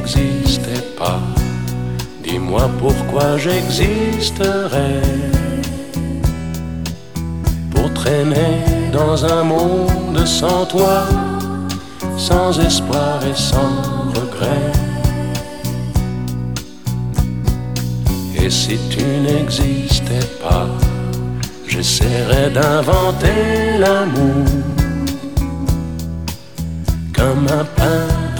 n'existais pas, dis-moi pourquoi j'existerais pour traîner dans un monde sans toi, sans espoir et sans regret. Et si tu n'existais pas, j'essaierais d'inventer l'amour comme un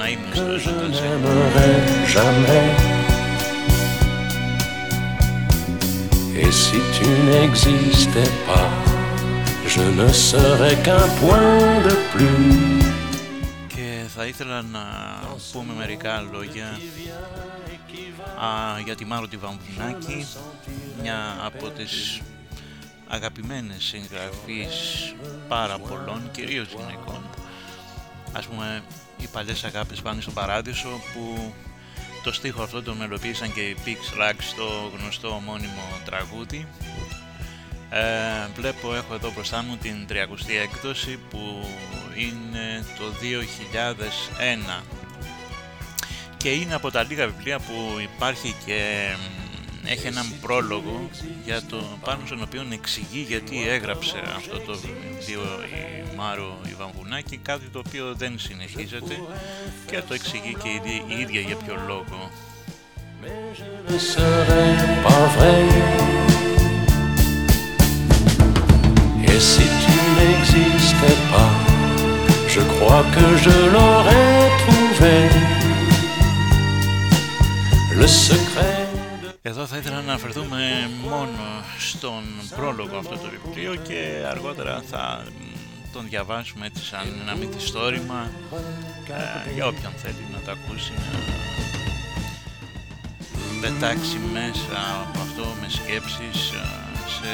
Ρωταζέν, το να είμαι στο Ρωταζέν. Et si tu n'existais pas, je ne serais qu'un point de plus. Και θα ήθελα να πούμε μερικά λόγια α, για τη Μάρο τη Βαμβουνάκη, μια από τις αγαπημένες συγγραφείς πάρα πολλών, κυρίως γυναικών. Ας πούμε, οι παλιές αγάπες πάνε στο παράδεισο που το στίχο αυτό το μελοποίησαν και οι Pix Rack στο γνωστό ομώνυμο τραγούδι. Ε, βλέπω, έχω εδώ μπροστά μου την 30η έκδοση που είναι το 2001 και είναι από τα λίγα βιβλία που υπάρχει και έχει έναν πρόλογο για το πάνω στον οποίο εξηγεί γιατί έγραψε αυτό το βιβλίο η Μάρο Ιβαμβουνάκη κάτι το οποίο δεν συνεχίζεται και το εξηγεί και η ίδια για ποιο λόγο Et si tu n'existais pas, je crois que je l'aurais trouvé. Le secret Εδώ θα ήθελα να αναφερθούμε μόνο στον πρόλογο αυτό το βιβλίο και αργότερα θα τον διαβάσουμε έτσι σαν ένα μυθιστόρημα ε, για όποιον θέλει να το ακούσει να πετάξει μέσα από αυτό με σκέψεις ε, σε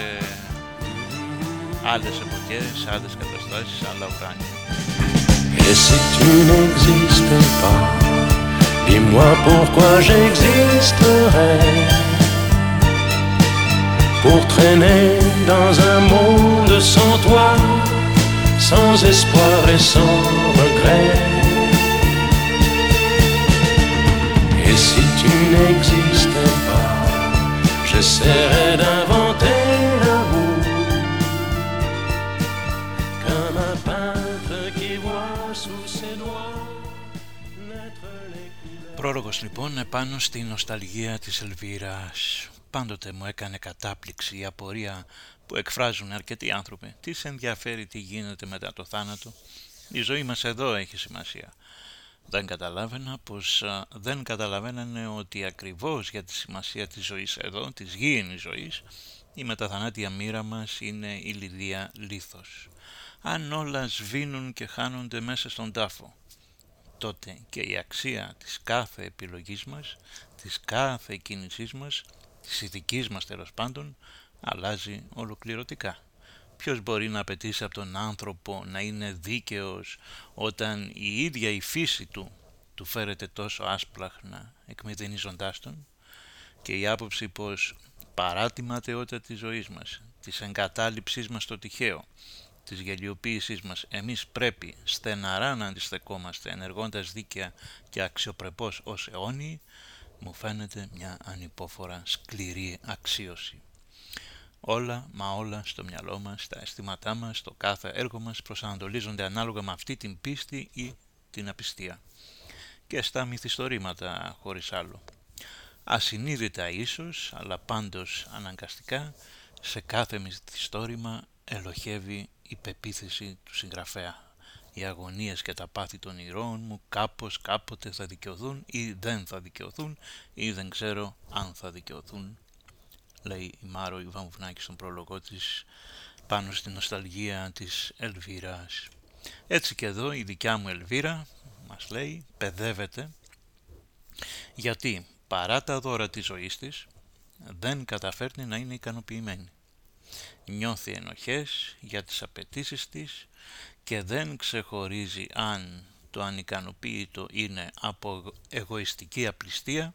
άλλες εποχές, άλλες καταστάσεις, άλλα ουράνια. Et si tu n'existais pas, dis-moi pourquoi j'existerais Pour traîner dans un monde sans toi, sans espoir et sans regret. Et si tu n'existais pas, j'essaierais d'inventer l'amour comme un peintre qui voit sous ses doigts naître les couleurs. Πρόλογος λοιπόν επάνω στη νοσταλγία της Ελβίρας. Πάντοτε μου έκανε κατάπληξη η απορία που εκφράζουν αρκετοί άνθρωποι. Τι σε ενδιαφέρει τι γίνεται μετά το θάνατο; Η ζωή μας εδώ έχει σημασία. Δεν καταλάβαινα πως α, δεν καταλαβαίνανε ότι ακριβώς για τη σημασία της ζωής εδώ, της γήινης ζωής, η μεταθανάτια μοίρα μας είναι η λιδία λίθος. Αν όλα σβήνουν και χάνονται μέσα στον τάφο, τότε και η αξία της κάθε επιλογής μας, της κάθε κίνησής μας, της ηθικής μας τέλος πάντων, αλλάζει ολοκληρωτικά. Ποιος μπορεί να απαιτήσει από τον άνθρωπο να είναι δίκαιος όταν η ίδια η φύση του του φέρεται τόσο άσπλαχνα εκμηδενίζοντάς τον και η άποψη πως παρά τη ματαιότητα της ζωής μας, της εγκατάλειψής μας στο τυχαίο, της γελιοποίησής μας, εμείς πρέπει στεναρά να αντιστεκόμαστε ενεργώντας δίκαια και αξιοπρεπώς ως αιώνιοι, μου φαίνεται μια ανυπόφορα σκληρή αξίωση. Όλα, μα όλα στο μυαλό μας, τα αισθήματά μας, το κάθε έργο μας προσανατολίζονται ανάλογα με αυτή την πίστη ή την απιστία. Και στα μυθιστορήματα χωρίς άλλο. Ασυνείδητα ίσως, αλλά πάντως αναγκαστικά, σε κάθε μυθιστόρημα ελοχεύει η πεποίθηση του συγγραφέα. Οι αγωνίες και τα πάθη των ηρώων μου κάπως κάποτε θα δικαιωθούν ή δεν θα δικαιωθούν ή δεν ξέρω αν θα δικαιωθούν λέει η Μάρο Ιβαμβουνάκη στον πρόλογο της πάνω στην νοσταλγία της Ελβίρας. Έτσι και εδώ η δικιά μου Ελβίρα μας λέει παιδεύεται γιατί παρά τα δώρα της ζωής της δεν καταφέρνει να είναι ικανοποιημένη. Νιώθει ενοχές για τις απαιτήσεις της και δεν ξεχωρίζει αν το ανικανοποίητο είναι από εγωιστική απληστία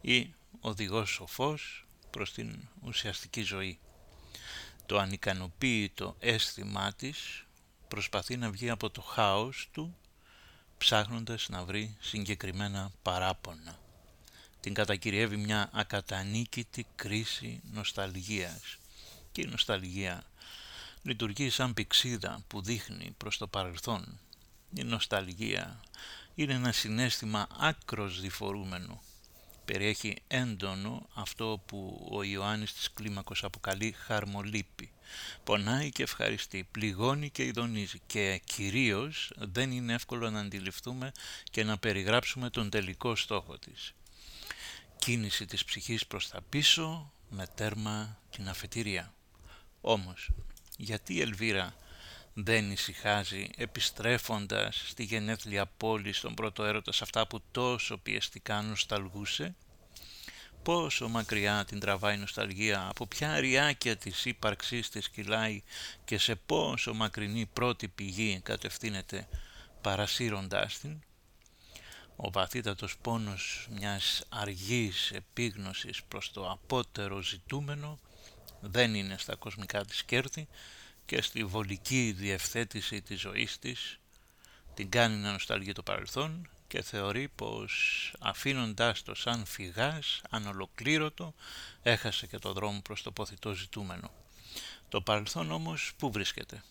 ή οδηγός σοφός προς την ουσιαστική ζωή. Το ανικανοποίητο αίσθημά της προσπαθεί να βγει από το χάος του ψάχνοντας να βρει συγκεκριμένα παράπονα. Την κατακυριεύει μια ακατανίκητη κρίση νοσταλγίας και η νοσταλγία λειτουργεί σαν πηξίδα που δείχνει προς το παρελθόν. Η νοσταλγία είναι ένα συνέστημα άκρος διφορούμενο. Περιέχει έντονο αυτό που ο Ιωάννης της Κλίμακος αποκαλεί χαρμολύπη. Πονάει και ευχαριστεί, πληγώνει και ειδονίζει και κυρίως δεν είναι εύκολο να αντιληφθούμε και να περιγράψουμε τον τελικό στόχο της. Κίνηση της ψυχής προς τα πίσω με τέρμα την αφετηρία. Όμως, γιατί η Ελβίρα δεν ησυχάζει επιστρέφοντας στη γενέθλια πόλη στον πρώτο έρωτας σε αυτά που τόσο πιεστικά νοσταλγούσε; Πόσο μακριά την τραβάει η νοσταλγία, από ποια αριάκια της ύπαρξής της κυλάει και σε πόσο μακρινή πρώτη πηγή κατευθύνεται παρασύροντάς την; Ο βαθύτατος πόνος μιας αργής επίγνωσης προς το απότερο ζητούμενο δεν είναι στα κοσμικά της κέρδη και στη βολική διευθέτηση της ζωής της την κάνει να νοσταλγεί το παρελθόν και θεωρεί πως αφήνοντάς το σαν φυγάς, ανολοκλήρωτο, έχασε και το δρόμο προς το ποθητό ζητούμενο. Το παρελθόν όμως πού βρίσκεται;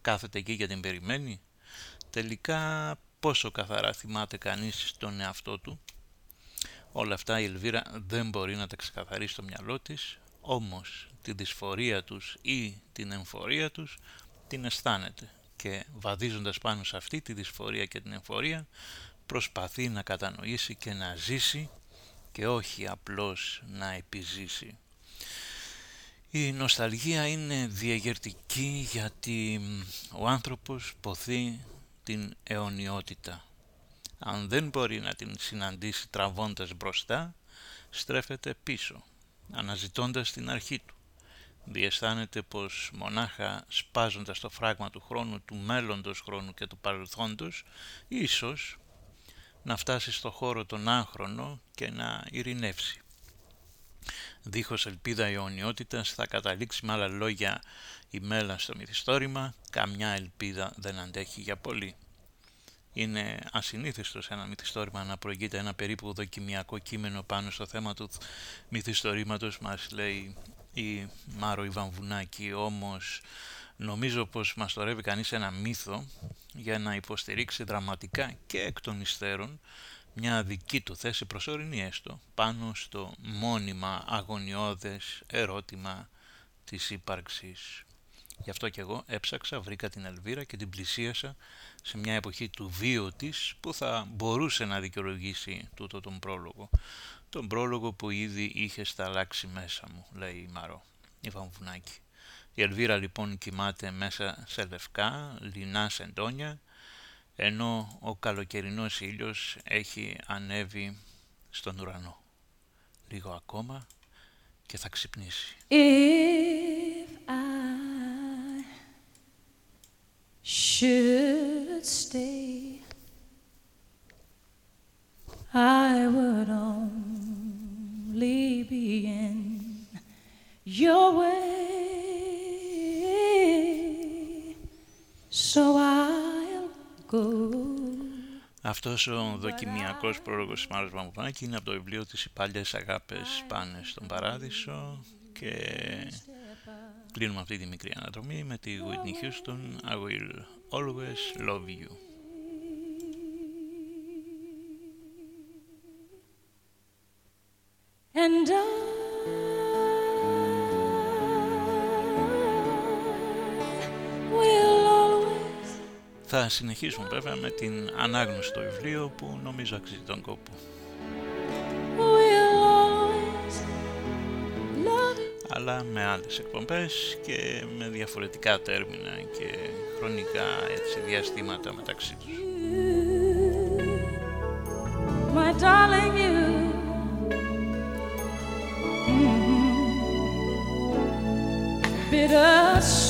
Κάθεται εκεί για την περιμένει. Τελικά πόσο καθαρά θυμάται κανείς τον εαυτό του; Όλα αυτά η Ελβίρα δεν μπορεί να τα ξεκαθαρίσει στο μυαλό της, όμως τη δυσφορία τους ή την εμφορία τους την αισθάνεται και βαδίζοντας πάνω σε αυτή τη δυσφορία και την εμφορία προσπαθεί να κατανοήσει και να ζήσει και όχι απλώς να επιζήσει. Η νοσταλγία είναι διαγερτική γιατί ο άνθρωπος ποθεί την αιωνιότητα. Αν δεν μπορεί να την συναντήσει τραβώντας μπροστά, στρέφεται πίσω, αναζητώντας την αρχή του. Διαισθάνεται πως μονάχα σπάζοντας το φράγμα του χρόνου, του μέλλοντος χρόνου και του παρελθόντος, ίσως να φτάσει στο χώρο τον άχρονο και να ειρηνεύσει. Δίχως ελπίδα αιωνιότητας θα καταλήξει με άλλα λόγια η μέλα στο μυθιστόρημα, καμιά ελπίδα δεν αντέχει για πολύ. Είναι ασυνήθιστο σε ένα μυθιστόρημα να προηγείται ένα περίπου δοκιμιακό κείμενο πάνω στο θέμα του μυθιστορήματος μας λέει η Μάρο Ιβανβουνάκη, όμως Νομίζω πως μας τορεύει κανείς ένα μύθο για να υποστηρίξει δραματικά και εκ των υστέρων μια δική του θέση προσωρινή έστω πάνω στο μόνιμα αγωνιώδες ερώτημα της ύπαρξης. Γι' αυτό και εγώ έψαξα, βρήκα την Ελβίρα και την πλησίασα σε μια εποχή του βίου της που θα μπορούσε να δικαιολογήσει τούτο τον πρόλογο. Τον πρόλογο που ήδη είχε σταλάξει μέσα μου, λέει η Μαρό, η Βαμβουνάκη. Η Ελβίρα λοιπόν κοιμάται μέσα σε λευκά, λινά σεντόνια, ενώ ο καλοκαιρινός ήλιος έχει ανέβει στον ουρανό. Λίγο ακόμα και θα ξυπνήσει. If I should stay, I would only be in your way. So I'll go. Αυτός ο δοκιμιακός πρόλογος της Μάρας Μαμπουνάκη είναι από το βιβλίο της «Οι παλιές αγάπες πάνε στον παράδεισο» και κλείνουμε αυτή τη μικρή αναδρομή με τη Whitney Houston «I will always love you». And I Θα συνεχίσουμε βέβαια με την ανάγνωση του βιβλίου που νομίζω αξίζει τον κόπο. αλλά με άλλες εκπομπές και με διαφορετικά τέρμινα και χρονικά έτσι διαστήματα μεταξύ τους. My darling, you. Mm-hmm.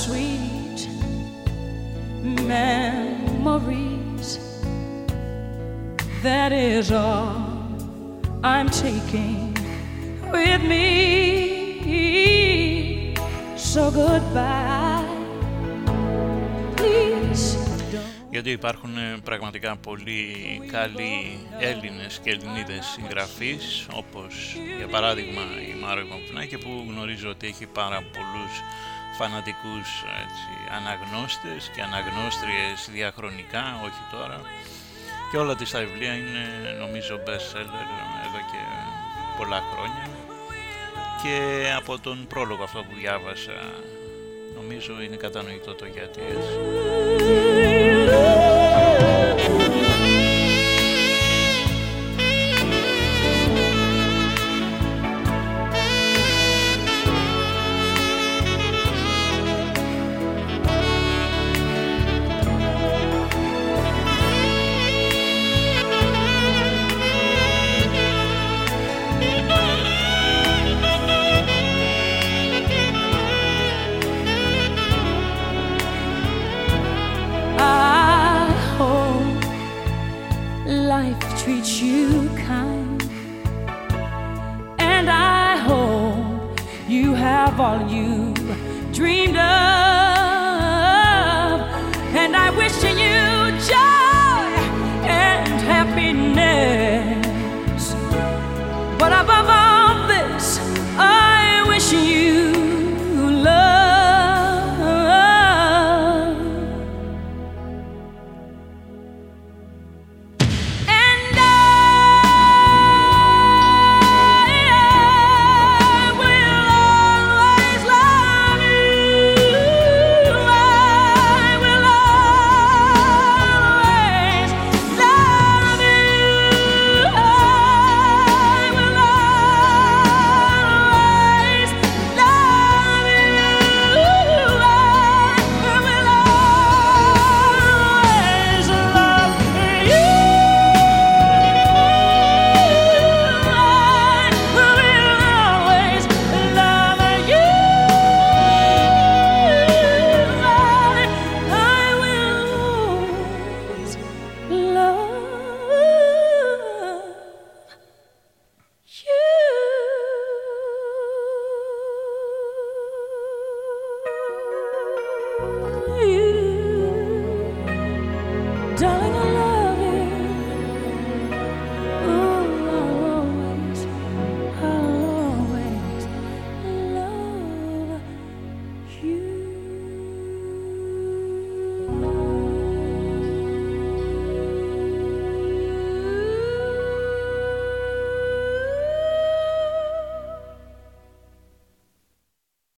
Sweet memories. That is all I'm taking with me. So goodbye, please. γιατί υπάρχουν ε, πραγματικά πολύ καλοί Έλληνες και Ελληνίδες συγγραφείς όπως για παράδειγμα η Μάρο Κομφνάκη που γνωρίζω ότι έχει πάρα πολλούς φανατικούς έτσι, αναγνώστες και αναγνώστριες διαχρονικά, όχι τώρα. Και όλα της τα βιβλία είναι νομίζω best seller εδώ και πολλά χρόνια και από τον πρόλογο αυτό που διάβασα νομίζω είναι κατανοητό το γιατί έτσι.